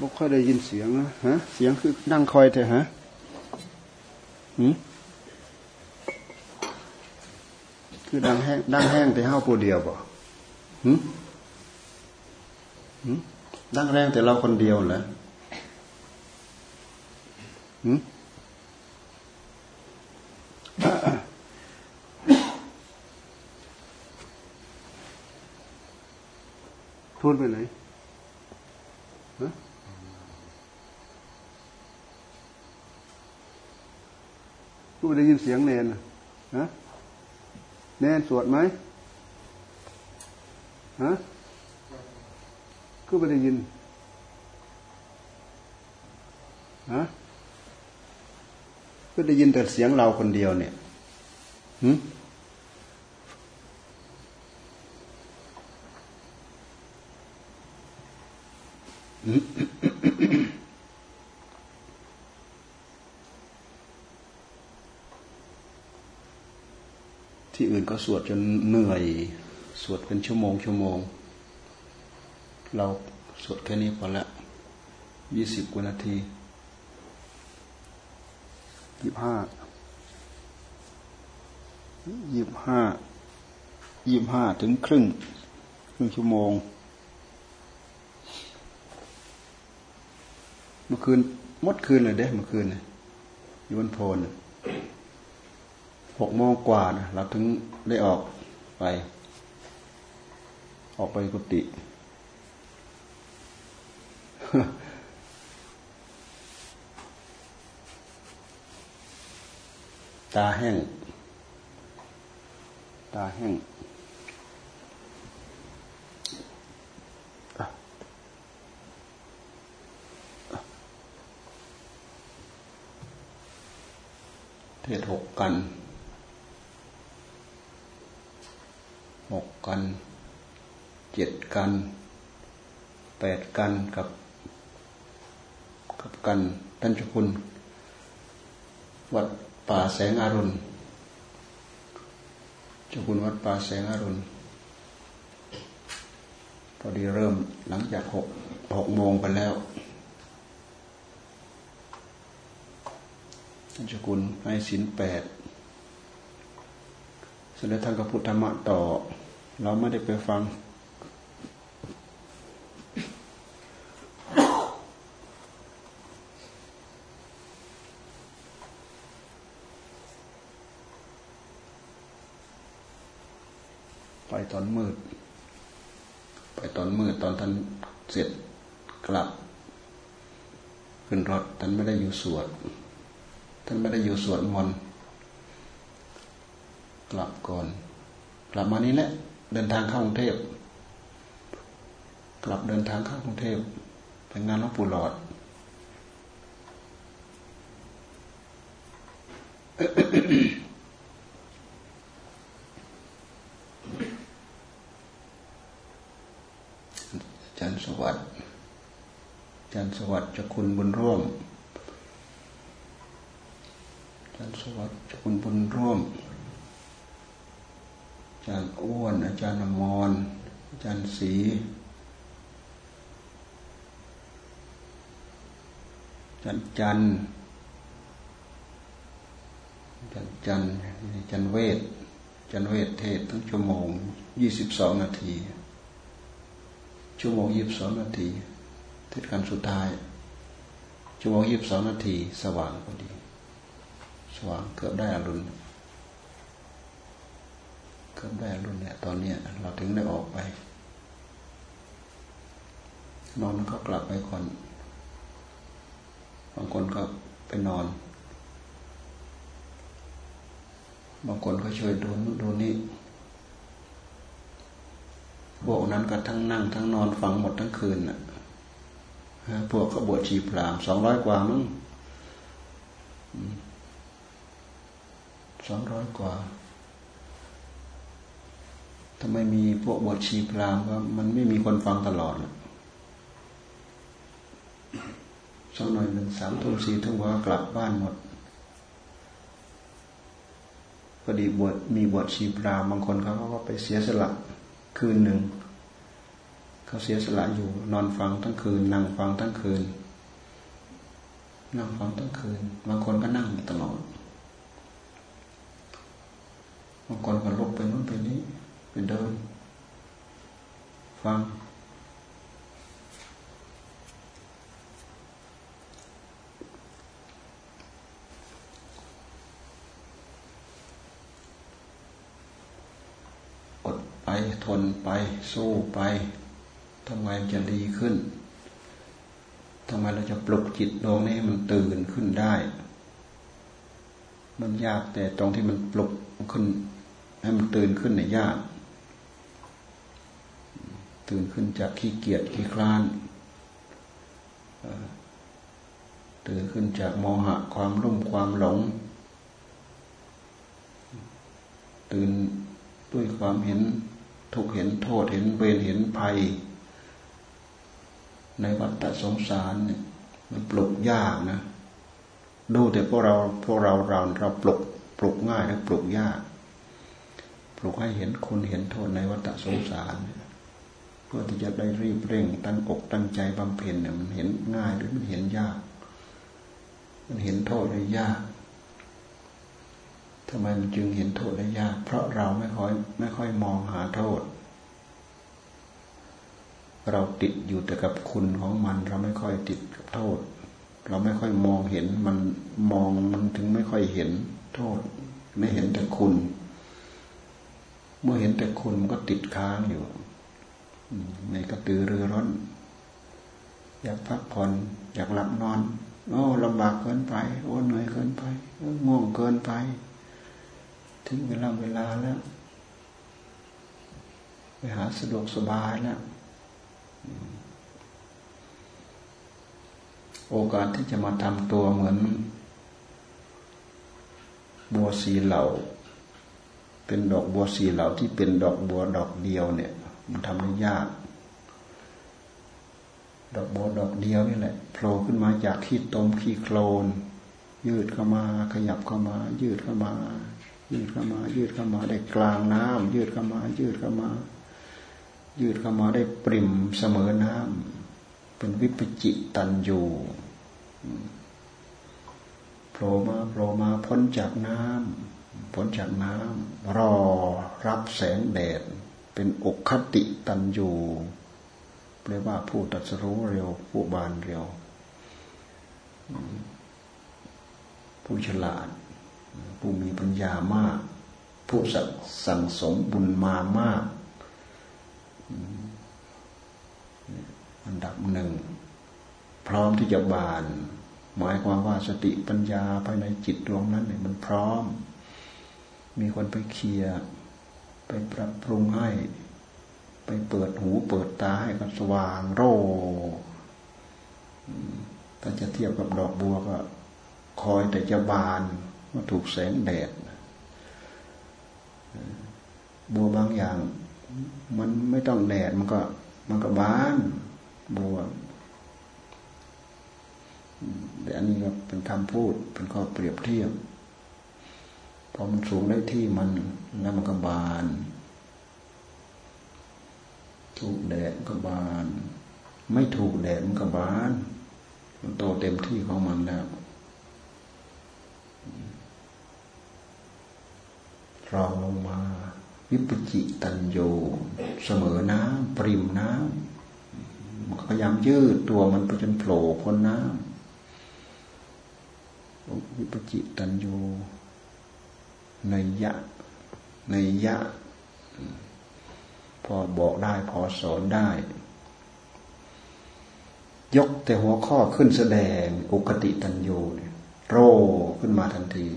บอกค่อยได้ยินเสียงนะฮะ เสียงคือนั่งคอยเถอะฮะหืคือดังแห้งดังแห้งแต่ห้าปูเดียวบ่หืมหืดังแรงแต่เราคนเดียวเหรอหื พูดไปไหนฮะพูดได้ยินเสียงเนนฮะเนนสวดไหมฮะก็ไม่ได้ยินฮะก็ได้ยินแต่เสียงเราคนเดียวเนี่ยหืม ที่อื่นก็สวดจนเหนื่อย สวดเป็นชั่วโมงชั่วโมง เราสวดแค่นี้พอละยี่สิบกว่านาทียี่ห้ายี่ห้ายี่ห้าถึงครึ่ง ครึ่งชั่วโมง เมื่อคืนมดคืนเลยเด้เมื่อคืนอยู่บนโพนหกโมงกว่านะเราถึงได้ออกไป ออกไปกุฏิตาแห้ง ตาแห้ง ทศหกกันหกกันเจ็ดกันแปดกันกับกับกันท่านเจ้าคุณ วัดป่าแสงอรุณเจ้าคุณวัดป่าแสงอรุณพอดีเริ่มหลังจากหกหกโมงไปแล้ว ท่านเจ้าคุณให้สินแปดเสด็จท่านก็พุทธธรรมะต่อ เราไม่ได้ไปฟัง ไปตอนมืด ไปตอนมืดตอนท่านเสร็จกลับ ขึ้นรถท่านไม่ได้อยู่สวด ท่านไม่ได้อยู่สวดมนต์กลับก่อน กลับมานี้แหละ เดินทางเข้ากรุงเทพกลับเดินทางเข้ากรุงเทพไปงานหลวงปู่หลอดจันทร์สวัสดิ์จันทร์สวัสดิ์จะคุณบุญร่วม จันทร์สวัสดิ์คุณบุญร่วม อาจารย์อ้วน อาจารย์อมรอาจารย์ศรีอาจารย์จันทร์อาจารย์จันอาจารย์เวทอาจารย์เวทเทศทั้งชั่วโมงยี่สิบสองนาที ชั่วโมงยี่สิบสองนาทีเทศกันสุดท้ายชั่วโมงยี่สิบสองนาที สว่างพอดี สว่างเกือบได้อรุณเกือบได้อรุณเนี่ย ตอนเนี้ยเราถึงได้ออกไป นอนก็กลับไปก่อนบางคนก็ไปนอน บางคนก็ช่วยดูนู่นดูนี่พวกนั้นก็ทั้งนั่ง ทั้งนอนฟังหมดทั้งคืนน่ะพวกขบวชชีพรามสองร้อยกว่ามั้ง สองร้อยกว่าถ้าไม่มีพวกบวชชีพรามก็มันไม่มีคนฟังตลอดสักหน่อยหนึ่งสามทุ่มสี่ทุ่มก็กลับบ้านหมดพอดีบวชมีบวชชีพรามบางคนเขาก็ไปเสียสละคืนหนึ่งเขาเสียสละอยู่ นอนฟังทั้งคืน นั่งฟังทั้งคืน นั่งฟังทั้งคืน บางคนก็นั่งตลอด บางคนก็ลุกไปนู้นไปนี้ ไปเดิน ฟัง อดไปทนไป สู้ไปทำไมจะดีขึ้นทำไมเราจะปลุกจิตดวงนี้มันตื่นขึ้นได้ มันยากแต่ตรงที่มันปลุกขึ้น ให้มันตื่นขึ้นเนี่ยยาก ตื่นขึ้นจากขี้เกียจขี้คลานตื่นขึ้นจากโมหะความรุ่มความหลง ตื่นด้วยความเห็นทุกเห็นโทษเห็นเวรเห็นภัย ในวัฏสงสารเนี่ยมันปลุกยากนะ ดูแต่พวกเราพวกเราเราเราปลุกปลุกง่ายและปลุกยาก ลุกให้เห็นคุณเห็นโทษในวัฏสงสาร เพื่อที่จะได้รีบเร่ง ตั้งอกตั้งใจบำเพ็ญเนี่ยมันเห็นง่ายหรือมันเห็นยาก มันเห็นโทษได้ยากทำไมมันจึงเห็นโทษได้ยาก เพราะเราไม่ค่อยไม่ค่อยมองหาโทษ เราติดอยู่แต่กับคุณของมัน เราไม่ค่อยติดกับโทษ เราไม่ค่อยมองเห็นมันมองมันถึงไม่ค่อยเห็นโทษ ไม่เห็นแต่คุณ เมื่อเห็นแต่คุณมันก็ติดค้างอยู่ในกระตือรือร้น อยากพักผ่อน อยากหลับนอน โอ้ลำบากเกินไป โอ้เหนื่อยเกินไปง่วงเกินไป ถึงเวลาเวลาแล้ว ไปหาสะดวกสบายแล้วโอกาสที่จะมาทำตัวเหมือน บัวสีเหล่า เป็นดอกบัวสีเหล่าที่เป็นดอกบัวดอกเดียวเนี่ย มันทำได้ยาก ดอกบัวดอกเดียวนี่แหละโผล่ขึ้นมาจากขี้ตมขี้โคลน ยืดเข้ามาขยับเข้ามา ยืดเข้ามา ยืดเข้ามา ยืดเข้ามาได้กลางน้ำยืดเข้ามา ยืดเข้ามา ยืดเข้ามาได้ปริมเสมอน้ำเป็นวิปจิตันอยู่โผล่มาโผล่มาพ้นจากน้ำ พ้นจากน้ำรอรับแสงแดด เป็นอกคติตันยูเรียกว่าผู้ตัดสู้เร็ว ผู้บานเร็ว ผู้ฉลาด ผู้มีปัญญามาก ผู้สั่งสมบุญมามากอันดับหนึ่ง พร้อมที่จะบาน หมายความว่าสติปัญญาภายในจิตดวงนั้นเนี่ยมันพร้อม มีคนไปเคลียร์ไปปรับปรุงให้ ไปเปิดหูเปิดตาให้กับสว่างโร่ถ้าจะเทียบกับดอกบัวก็คอยแต่จะบานมาถูกแสงแดด บัวบางอย่าง มันไม่ต้องแดดมันก็ มันก็บาน บัวแต่อันนี้ก็เป็นคำพูดเป็นข้อเปรียบเทียบ พอมันสูงได้ที่มันแล้วมันก็บานถูกแดดก็บาน ไม่ถูกแดดมันก็บาน มันโตเต็มที่ของมันแล้วรองลงมา วิปจิตันโย เสมอน้ำปริมน้ำมันพยายามยืดตัวมันไปจนโผล่พ้นน้ำวิปจิตันโย ในยะในยะ พอบอกได้พอสอนได้ ยกแต่หัวข้อขึ้นแสดงอุกติตันโยโรขึ้นมาทันที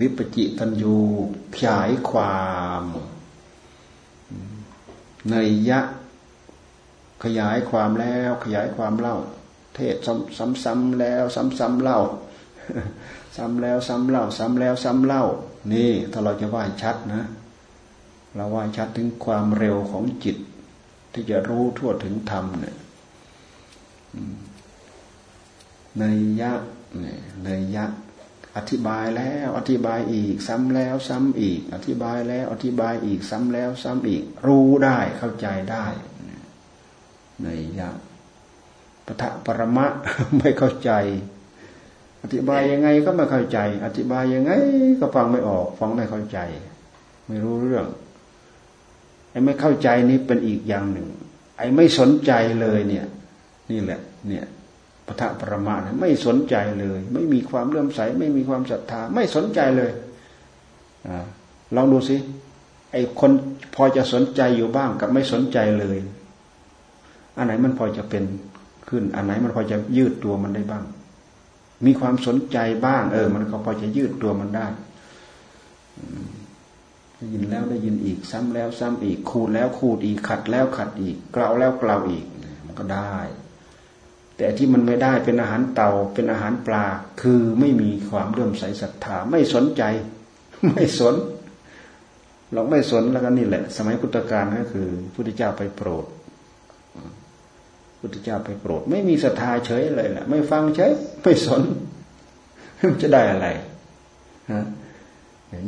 วิปจิตันยูขยายความเนยะ ขยายความแล้ว ขยายความเล่า เทศซ้ำๆแล้ว ซ้ำๆเล่า ซ้ำแล้วซ้ำเล่า ซ้ำแล้วซ้ำเล่า นี่ถ้าเราจะว่าชัดนะ เราว่าชัดถึงความเร็วของจิต ที่จะรู้ทั่วถึงธรรมเนี่ยเนยะเนยยะ อธิบายแล้วอธิบายอีก ซ้ำแล้ว ซ้ำอีก อธิบายแล้ว อธิบายอีก ซ้ำแล้ว ซ้ำอีก รู้ได้เข้าใจได้ในยะปะทะปรมะไม่เข้าใจ ธิบายยังไงก็ไม่เข้าใจ อธิบายยังไง ก็ฟังไม่ออก ฟังไม่เข้าใจ ไม่รู้เรื่องไอ้ไม่เข้าใจนี้เป็นอีกอย่างหนึ่ง ไอ้ไม่สนใจเลยเนี่ย นี่แหละ เนี่ยปะทะปรมาเนี่ยไม่สนใจเลย ไม่มีความเลื่อมใส ไม่มีความศรัทธา ไม่สนใจเลยอลองดูสิไอ้คนพอจะสนใจอยู่บ้างกับไม่สนใจเลย อันไหนมันพอจะเป็นขึ้น อันไหนมันพอจะยืดตัวมันได้บ้าง มีความสนใจบ้าง เออ มันก็พอจะยืดตัวมันได้ได้ยินแล้วได้ยินอีกซ้ำแล้วซ้ำอีกขูดแล้วขูดอีกขัดแล้วขัดอีกเกลาแล้วเกลาอีก มันก็ได้ แต่ที่มันไม่ได้เป็นอาหารเต่าเป็นอาหารปลา คือไม่มีความเลื่อมใสศรัทธาไม่สนใจ ไม่สน เราไม่สนแล้วก็นี่แหละ สมัยพุทธกาลก็คือพุทธเจ้าไปโปรด พุทธเจ้าไปโปรด ไม่มีศรัทธาเฉยเลยแหละไม่ฟังเฉยไม่สนมันจะได้อะไรฮะ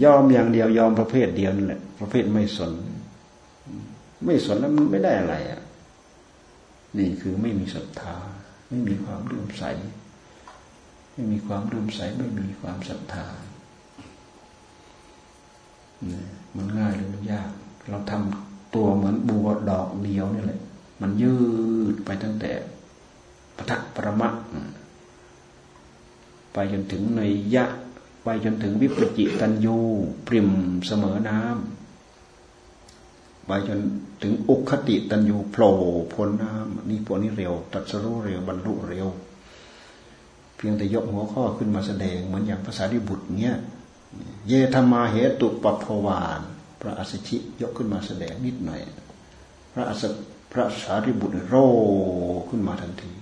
ยอมอย่างเดียวยอมประเภทเดียวนั่นแหละประเภทไม่สน ไม่สนแล้วมันไม่ได้อะไรอะนี่คือไม่มีศรัทธา ไม่มีความเลื่อมใส ไม่มีความเลื่อมใส ไม่มีความศรัทธามันง่ายหรือมันยาก เราทำตัวเหมือนบัวดอกเดียวนี่แหละ มันยืดไปตั้งแต่ปทักประมะไปจนถึงในยะ ไปจนถึงวิปจิตันยูปริมเสมอน้ำไปจนถึงอุคติตันยูโผล่พ้นน้ำนี่พวกนี้เร็ว ตัดสรู้เร็วบรรลุเร็ว เพียงแต่ยกหัวข้อขึ้นมาแสดงเหมือนอย่างภาษาดิบุตรเนี้ยเยธรรมาเหตุปปวาน พระอัสชิยกขึ้นมาแสดงนิดหน่อย พระอัส พระสารีบุตรโรขึ้นมาทันที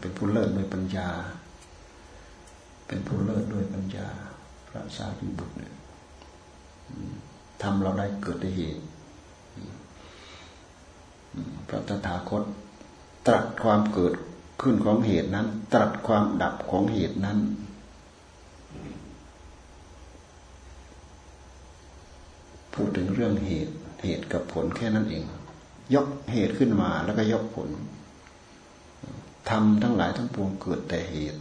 เป็นผู้เลิศด้วยปัญญา เป็นผู้เลิศด้วยปัญญา พระสารีบุตรเนี่ยทำเราได้เกิดได้เหตุพระตถาคต ตรัสความเกิดขึ้นของเหตุนั้น ตรัสความดับของเหตุนั้นพูดถึงเรื่องเหตุ เหตุกับผลแค่นั้นเอง ยกเหตุขึ้นมาแล้วก็ยกผลทำทั้งหลายทั้งปวงเกิดแต่เหตุ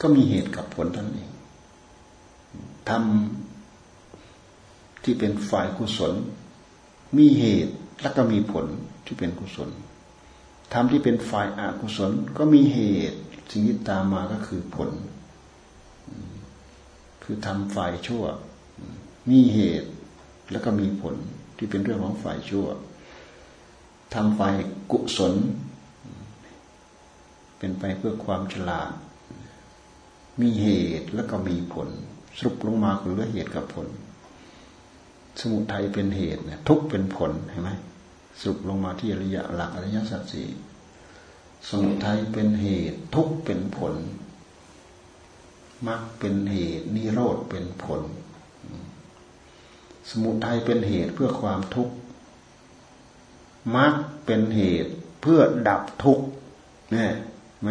ก็มีเหตุกับผลทั้งเองทำที่เป็นฝ่ายกุศล มีเหตุแล้วก็มีผลที่เป็นกุศลทำที่เป็นฝ่ายอกุศล ก็มีเหตุสิ่งที่ตามมาก็คือผล คือทำฝ่ายชั่ว มีเหตุแล้วก็มีผล ที่เป็นเรื่องของฝ่ายชั่วทำฝ่ายกุศล เป็นไปเพื่อความฉลาด มีเหตุแล้วก็มีผล สรุปลงมาคือเรื่อเหตุกับผล สมุทัยเป็นเหตุเนี่ยทุกเป็นผลเห็นไหมสุปลงมาที่อริยะหลักอริยสัจสี่สมุทัยเป็นเหตุทุกเป็นผลมรรคเป็นเหตุนิโรธเป็นผล สมุทัยเป็นเหตุเพื่อความทุกข์มรรคเป็นเหตุเพื่อดับทุกข์เนี่ยไหม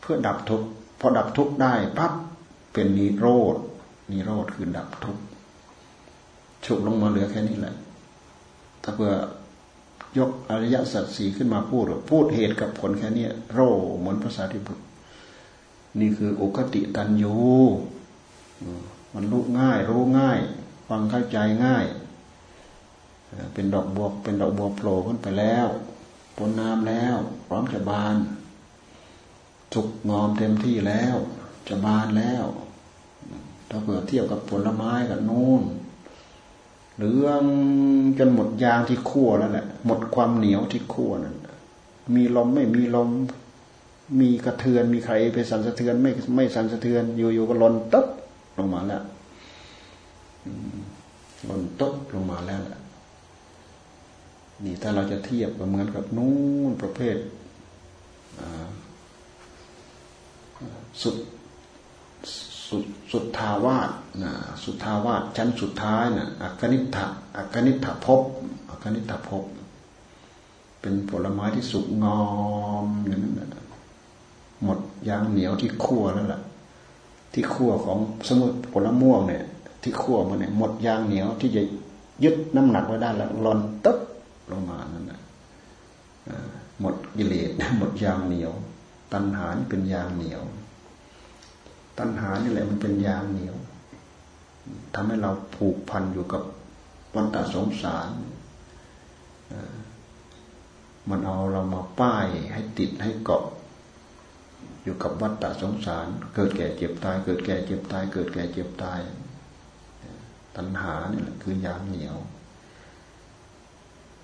เพื่อดับทุกข์พอดับทุกข์ได้ปั๊บเป็นนิโรธนิโรธคือดับทุกข์ฉุกลงมาเหลือแค่นี้แหละ ถ้าเพื่อยกอริยสัจสีขึ้นมาพูดพูดเหตุกับผลแค่นี้โรเหมือนภาษาที่บุตรนี่คือโอกติตันยูมันรู้ง่าย รู้ง่าย ฟังเข้าใจง่ายเป็นดอกบัวเป็นดอกบัวโผล่ขึ้นไปแล้วปนน้ำแล้ว พร้อมจะบานจุกงอมเต็มที่แล้ว จะบานแล้ว ถ้าเผื่อเทียบกับผลไม้กับนู่นเหลืองจนหมดยางที่ขั้วแล้วแหละหมดความเหนียวที่ขั้วนั่นมีลมไม่มีลม มีกระเทือนมีใครไปสั่นสะเทือนไม่ไม่สั่นสะเทือนอยู่ๆก็หล่นตึ๊บลงมาแล้ว หล่นต๊บลงมาแล้วแหละนี่ถ้าเราจะเทียบก็เหมือนกับนู้นประเภทสุดสุดสุดทาวาสนะสุดทาวาสชั้นสุดท้ายนะอักนิฐะอักนิฐภพอักนิฐภพเป็นผลไม้ที่สุกงอมอย่างนั้นนะหมดยางเหนียวที่คั่วแล้วล่ะ ที่คั่วของสมุนผลม่วงเนี่ย ที่คั่วมันเนี่ยหมดยางเหนียวที่จะยึดน้ำหนักไว้ได้แล้วหล่นตึ๊บลงมานั่นแหละหมดกิเลสหมดยางเหนียว ตัณหานี่เป็นยางเหนียว ตัณหานี่แหละมันเป็นยางเหนียวทำให้เราผูกพันอยู่กับวัฏสงสารมันเอาเรามาป้ายให้ติดให้เกาะ อยู่กับวัฏฏะสงสาร เกิดแก่เจ็บตาย เกิดแก่เจ็บตาย เกิดแก่เจ็บตาย ตัณหานี่แหละคือยางเหนียว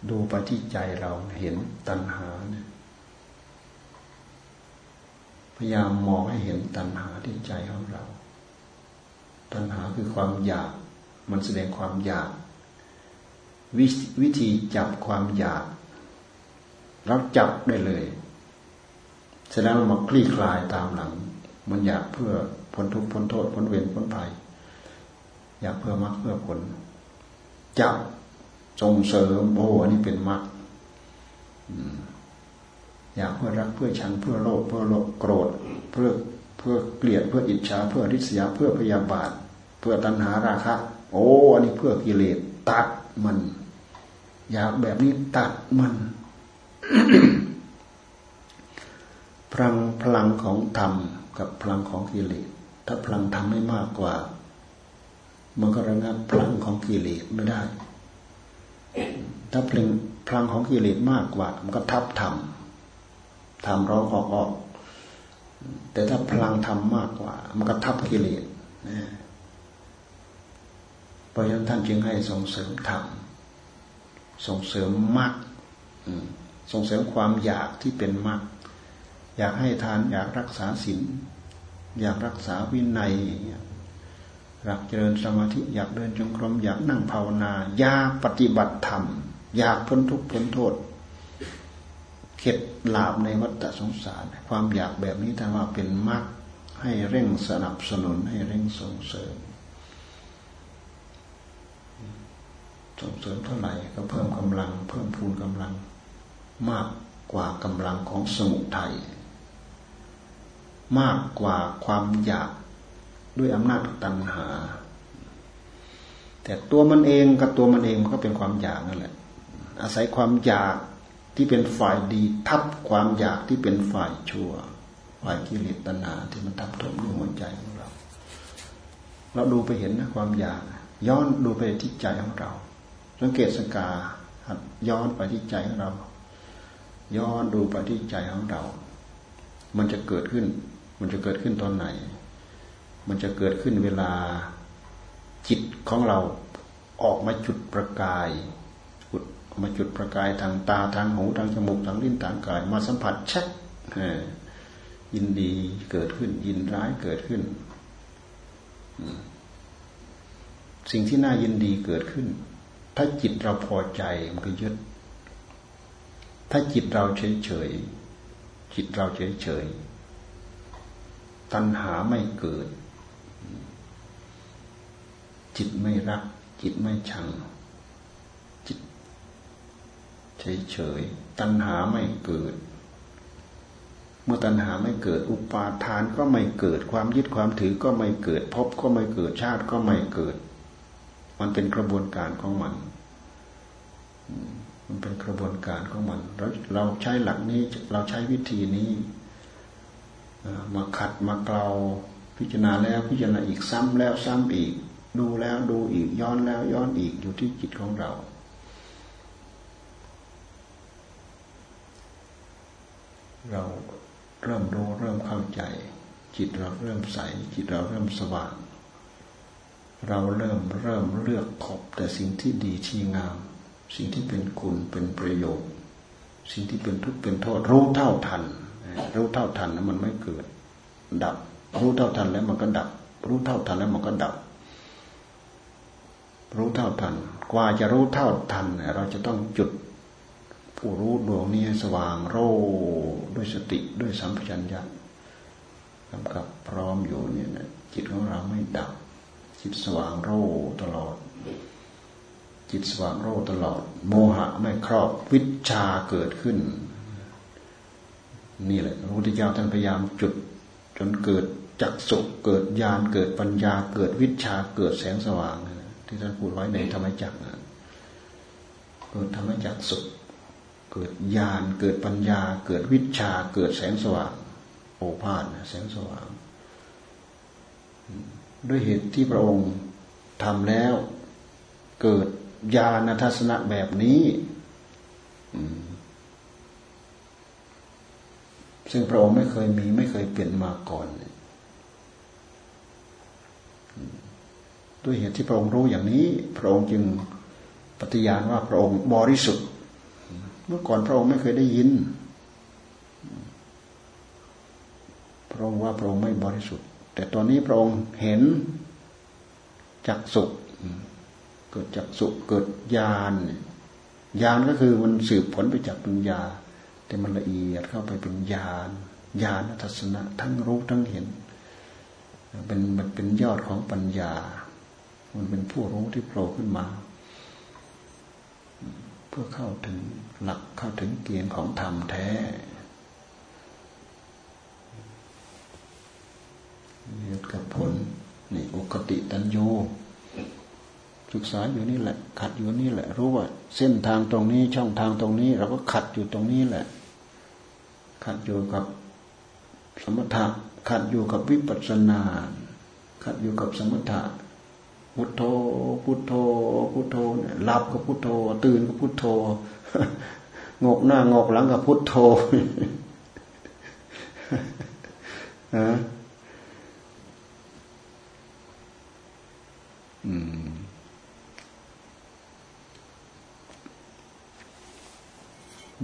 ดูไปที่ใจเราเห็นตัณหาเนี่ยพยายามมองให้เห็นตัณหาที่ใจของเรา ตัณหาคือความอยาก มันแสดงความอยากววิธีจับความอยากเราจับได้เลยเสร็จแล้วเรามาคลี่คลายตามหลัง มันอยากเพื่อพ้นทุกข์พ้นโทษพ้นเวรพ้นภัย อยากเพื่อมรรคเพื่อผลจับส่งเสริมโอ้อันนี้เป็นมรรคอยากเพื่อรักเพื่อชังเพื่อโลภเพื่อโลภโกรธ เพื่อเพื่อเกลียดเพื่ออิจฉาเพื่อริษยาเพื่อพยาบาท เพื่อตัณหาราคะ โอ้อันนี้เพื่อกิเลสตัดมัน อยากแบบนี้ตัดมันพลังพลังของธรรมกับพลังของกิเลสถ้าพลังธรรมไม่มากกว่า มันก็ระงับพลังของกิเลสไม่ได้ ถ้าพลังพลังของกิเลสมากกว่า มันก็ทับธรรมธรรมร้องออกออก แต่ถ้าพลังธรรมมากกว่า มันก็ทับกิเลสนะเพราะฉะนั้นท่านจึงให้ส่งเสริมธรรมส่งเสริมมากส่งเสริมความอยากที่เป็นมรรคอยากให้ทานอยากรักษาศีลอยากรักษาวินัยอยา อยากเจริญสมาธิอยากเดินจงกรมอยากนั่งภาวนา อยากปฏิบัติธรรม อยากพ้นทุกข์พ้นโทษ เข็ดหลาบในวัฏสงสาร ความอยากแบบนี้ถ้าว่าเป็นมรรคให้เร่งสนับสนุนให้เร่งส่งเสริม ส่งเสริมเท่าไหร่ก็เพิ่มกำลัง เพิ่มพูนกำลัง มากกว่ากำลังของสมุทัยมากกว่าความอยาก ด้วยอำนาจตัณหา แต่ตัวมันเองกับตัวมันเองมันก็เป็นความอยากนั่นแหละ อาศัยความอยากที่เป็นฝ่ายดีทับความอยากที่เป็นฝ่ายชั่ว ฝ่ายกิเลสตัณหาที่มันทับถมอยู่หัวใจของเรา เราดูไปเห็นนะความอยาก ย้อนดูไปที่ใจของเรา สังเกตสังกาย้อนไปที่ใจของเรา ย้อนดูไปที่ใจของเรา มันจะเกิดขึ้น มันจะเกิดขึ้นตอนไหน มันจะเกิดขึ้นเวลาจิตของเราออกมาจุดประกายจุดมาจุดประกายทางตาทางหูทางจมูกทางลิ้นทางกาย มาสัมผัสชักยินดีเกิดขึ้น ยินร้ายเกิดขึ้น สิ่งที่น่ายินดีเกิดขึ้น ถ้าจิตเราพอใจมันก็ยึด ถ้าจิตเราเฉยเฉยจิตเราเฉยเฉยตัณหาไม่เกิด จิตไม่รัก จิตไม่ชัง จิตเฉยเฉยตัณหาไม่เกิด เมื่อตัณหาไม่เกิด อุปาทานก็ไม่เกิด ความยึดความถือก็ไม่เกิดพบก็ไม่เกิดชาติก็ไม่เกิด มันเป็นกระบวนการของมัน มันเป็นกระบวนการของมันเราเราใช้หลักนี้เราใช้วิธีนี้มาขัดมาเกลาพิจารณาแล้วพิจารณาอีกซ้ำแล้วซ้ำอีก ดูแล้วดูอีกย้อนแล้วย้อนอีกอยู่ที่จิตของเราเราเริ่มรู้เริ่มเข้าใจ จิตเราเริ่มใส จิตเราเริ่มสว่าง เราเริ่มเริ่มเลือกขบแต่สิ่งที่ดีที่งาม สิ่งที่เป็นคุณเป็นประโยชน์ สิ่งที่เป็นทุกข์เป็นโทษรู้เท่าทันรู้เท่าทันแล้วมันไม่เกิด ดับ รู้เท่าทันแล้วมันก็ดับ รู้เท่าทันแล้วมันก็ดับ รู้เท่าทัน กว่าจะรู้เท่าทัน เราจะต้องจุดผู้รู้ดวงนี้สว่างโรด้วยสติด้วยสัมผัสัญญะกำกับพร้อมอยู่เนี่ยจิตของเราไม่ดับ จิตสว่างโรตลอด จิตสว่างโรตลอด โมหะไม่ครอบวิชาเกิดขึ้น นี่แหละพระพุทธเจ้าท่านพยายามจุด จนเกิดจักสุเกิดญาณเกิดปัญญาเกิดวิชาเกิดแสงสว่าง ที่ท่านพูดไว้ในธรรมจักรเกิดธรรมจักรสุเกิดญาณเกิดปัญญา เกิดวิชา เกิดแสงสว่าง โอภาสแสงสว่าง ด้วยเหตุที่พระองค์ทำแล้ว เกิดญาณทัศนะแบบนี้ซึ่งพระองค์ไม่เคยมีไม่เคยเปลี่ยนมาก่อน ด้วยเหตุที่พระองค์รู้อย่างนี้ พระองค์จึงปฏิญาณว่าพระองค์บริสุทธิ์ เมื่อก่อนพระองค์ไม่เคยได้ยิน พระองค์ว่าพระองค์ไม่บริสุทธิ์ แต่ตอนนี้พระองค์เห็นจักสุเกิดจักสุเกิดญาณญาณก็คือมันสืบผลไปจากปัญญา แต่มันละเอียดเข้าไปเป็นญาณญาณทัศนะทั้งรู้ทั้งเห็นเป็นมันเป็นยอดของปัญญา มันเป็นผู้รู้ที่โผล่ขึ้นมา เพื่อเข้าถึงหลักเข้าถึงเกียงของธรรมแท้เหตุกับผลนี่อุกติตัญโยศึกษาอยู่นี่แหละ ขัดอยู่นี่แหละ รู้ว่า เส้นทางตรงนี้ช่องทางตรงนี้ เราก็ขัดอยู่ตรงนี้แหละ ขัดอยู่กับสมถะขัดอยู่กับวิปัสสนา ขัดอยู่กับสมถะ พุทโธ พุทโธ พุทโธเนี่ยหลับก็พุทโธ ตื่นก็พุทโธงกหน้างกหลังก็พุทโธฮะอืม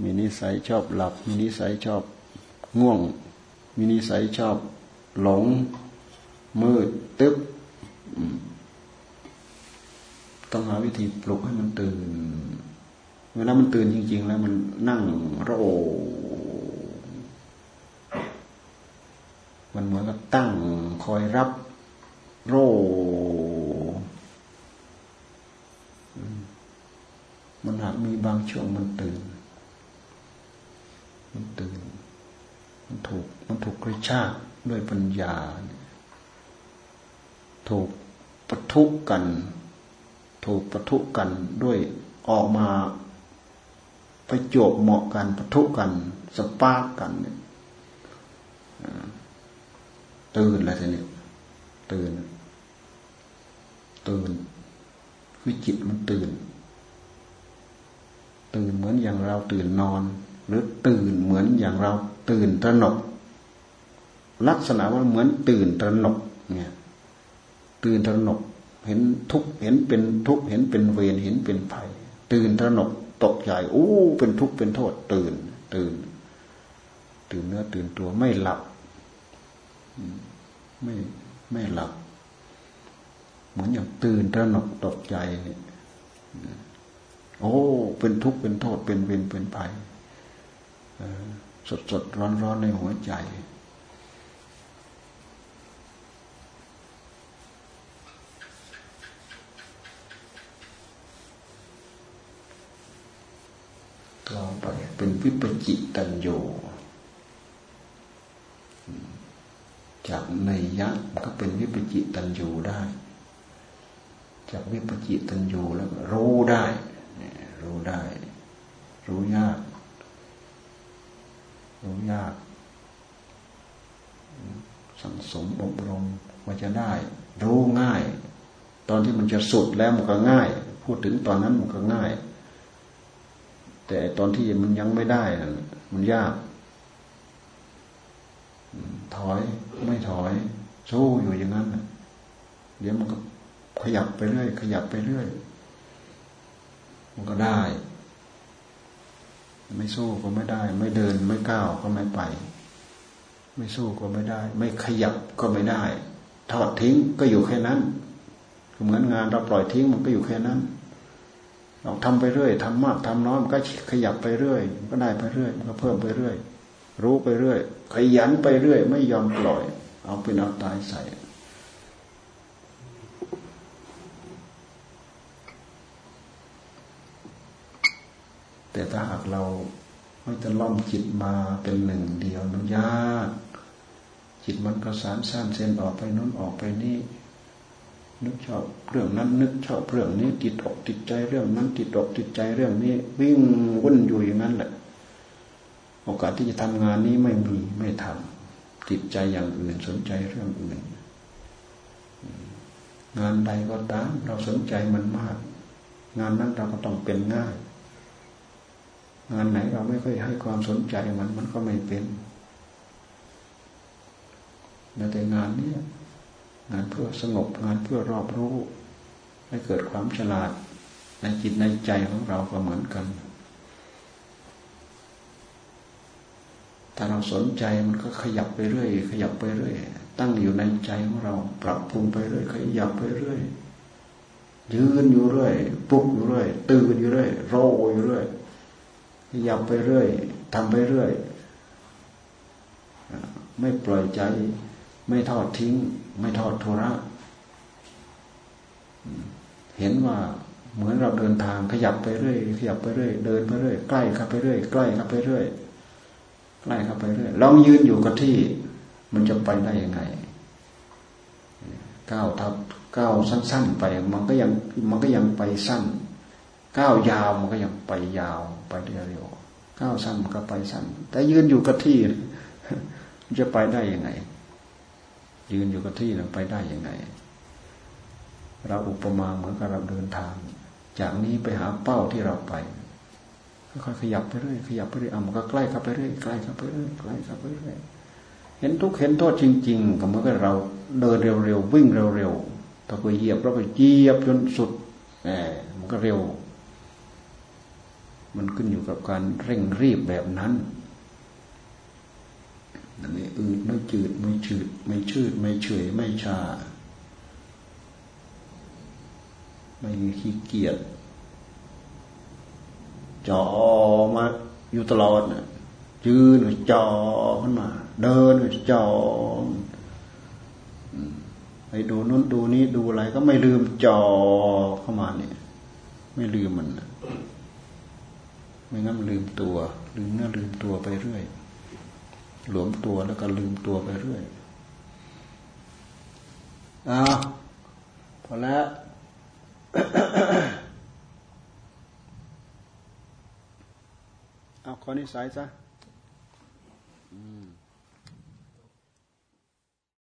มีนิสัยชอบหลับ มีนิสัยชอบง่วง มีนิสัยชอบหลง มืด ตึ๊บต้องหา วิธีปลุกให้มันตื่น เวลามันตื่นจริง ๆ แล้วมันนั่งโรมันเหมือนกับตั้งคอยรับโรมันหากมีบางช่วงมันตื่น มันตื่น มันถูก มันถูกกระชากด้วยปัญญา ถูกปะทุกัน ถูกปะทุกันด้วยออกมาไปโจบเหมาะกันปะทุกัน สปาร์กกันเนี่ยตื่นแล้วทีนี้ตื่น ตื่นคือจิตมันตื่น ตื่นเหมือนอย่างเราตื่นนอน หรือตื่นเหมือนอย่างเราตื่นตระหนก ลักษณะว่าเหมือนตื่นตระหนกเนี่ย ตื่นตระหนก เห็นทุกเห็นเป็นทุกเห็นเป็นเวรเห็นเป็นภัย ตื่นตระหนกตกใจโอ้เป็นทุกข์เป็นโทษ ตื่น ตื่น ตื่นเนื้อตื่นตัวไม่หลับ ไม่ไม่หลับ เหมือนอย่างตื่นตระหนกตกใจโอ้ เป็นทุกข์เป็นโทษเป็นเวรเป็นภัยสดสดร้อนร้อนในหัวใจ ต่อไปเป็น วิปจิตัญโย จากในยักก็เป็นวิปจิตัญโยได้ จากวิปจิตัญโยแล้วรู้ได้รู้ได้ รู้ยาก รู้ยาก สังสมอบรมว่าจะได้ รู้ง่าย ตอนที่มันจะสุดแล้วมันก็ง่าย พูดถึงตอนนั้นมันก็ง่าย แต่ตอนที่มันยังไม่ได้มันยาก ถอยไม่ถอยสู้อยู่อย่างนั้นเดี๋ยวมันก็ขยับไปเรื่อย ขยับไปเรื่อย มันก็ได้ ไม่สู้ก็ไม่ได้ ไม่เดินไม่ก้าวก็ไม่ไป ไม่สู้ก็ไม่ได้ ไม่ขยับก็ไม่ได้ทอดทิ้งก็อยู่แค่นั้นเหมือนงานเราปล่อยทิ้งมันก็อยู่แค่นั้น เราทำไปเรื่อยทำมากทำน้อยมันก็ขยับไปเรื่อยก็ได้ไปเรื่อย มันก็เพิ่มไปเรื่อย รู้ไปเรื่อย ขยันไปเรื่อย ไม่ยอมปล่อย เอาเป็นเอาตายใส่แต่ถ้าหากเราไมันจะล่อมจิตมาเป็นหนึ่งเดียวมันยาก จิตมันประสานสั้นเส้นออกไปนู้นออกไปนี่ นึกชอบเรื่องนั้น นึกชอบเรื่องนี้ติดอกติดใจเรื่องนั้น ติดอกติดใจเรื่องนี้ วิ่งวุ่นอยู่อย่างนั้นแหละ โอกาสที่จะทำงานนี้ไม่มีไม่ทำติดใจอย่างอื่นสนใจเรื่องอื่น งานใดก็ตามเราสนใจมันมาก งานนั้นเราก็ต้องเป็นง่าย งานไหนเราไม่ค่อยให้ความสนใจมันมันก็ไม่เป็นแต่งานนี้ งานเพื่อสงบงานเพื่อรอบรู้ ให้เกิดความฉลาดในจิตในใจของเราก็เหมือนกัน ถ้าเราสนใจมันก็ขยับไปเรื่อย ขยับไปเรื่อย ตั้งอยู่ในใจของเรา ปรับปรุงไปเรื่อย ขยับไปเรื่อย ยืนอยู่เรื่อยปลุกอยู่เรื่อย ตื่นอยู่เรื่อยโรอยู่เรื่อย ขยับไปเรื่อยทำไปเรื่อย ไม่ปล่อยใจ ไม่ทอดทิ้ง ไม่ทอดทุระเห็นว่าเหมือนเราเดินทางขยับไปเรื่อยขยับไปเรื่อยเดินไปเรื่อยใกล้เข้าไปเรื่อยใกล้เข้าไปเรื่อยใกล้เข้าไปเรื่อยลองยืนอยู่กับที่ มันจะไปได้ยังไงก้าวทับก้าวสั้น ๆ ไปมันก็ยังมันก็ยังไปสั้นก้าวยาวมันก็ยังไปยาวไปเร็วๆก้าวสั้นมันก็ไปสั้น แต่ยืนอยู่กับที่มันจะไปได้ยังไง ยืนอยู่กับที่เราไปได้ยังไงเราอุปมาเหมือนกับเราเดินทาง จากนี้ไปหาเป้าที่เราไปค่อยๆขยับไปเรื่อยขยับไปเรื่อยอะมันก็ใกล้เข้าไปเรื่อยใกล้เข้าไปเรื่อยใกล้เข้าไปเรื่อยเห็นทุกเห็นโทษจริง ๆก็เหมือนกับเราเดินเร็วๆวิ่งเร็วๆถ้าไปเหยียบเราไปเหยียบจนสุดแหมมันก็เร็ว มันขึ้นอยู่กับการเร่งรีบแบบนั้น ไม่อืดไม่จืดไม่ชืด ไม่ชืด ไม่เฉยไม่ชา ไม่ขี้เกียจจ่อมาอยู่ตลอดยืนจ่อขึ้นมา เดินจ่อไปดูนู้นดูนี้ดูอะไร ก็ไม่ลืมจ่อเข้ามาเนี่ย ไม่ลืมมัน ไม่งั้นลืมตัว ลืมเนื้อลืมตัวไปเรื่อย หลวมตัวแล้วก็ลืมตัวไปเรื่อยอ้าวพอแล้วเอาขอนิสัยซะอืม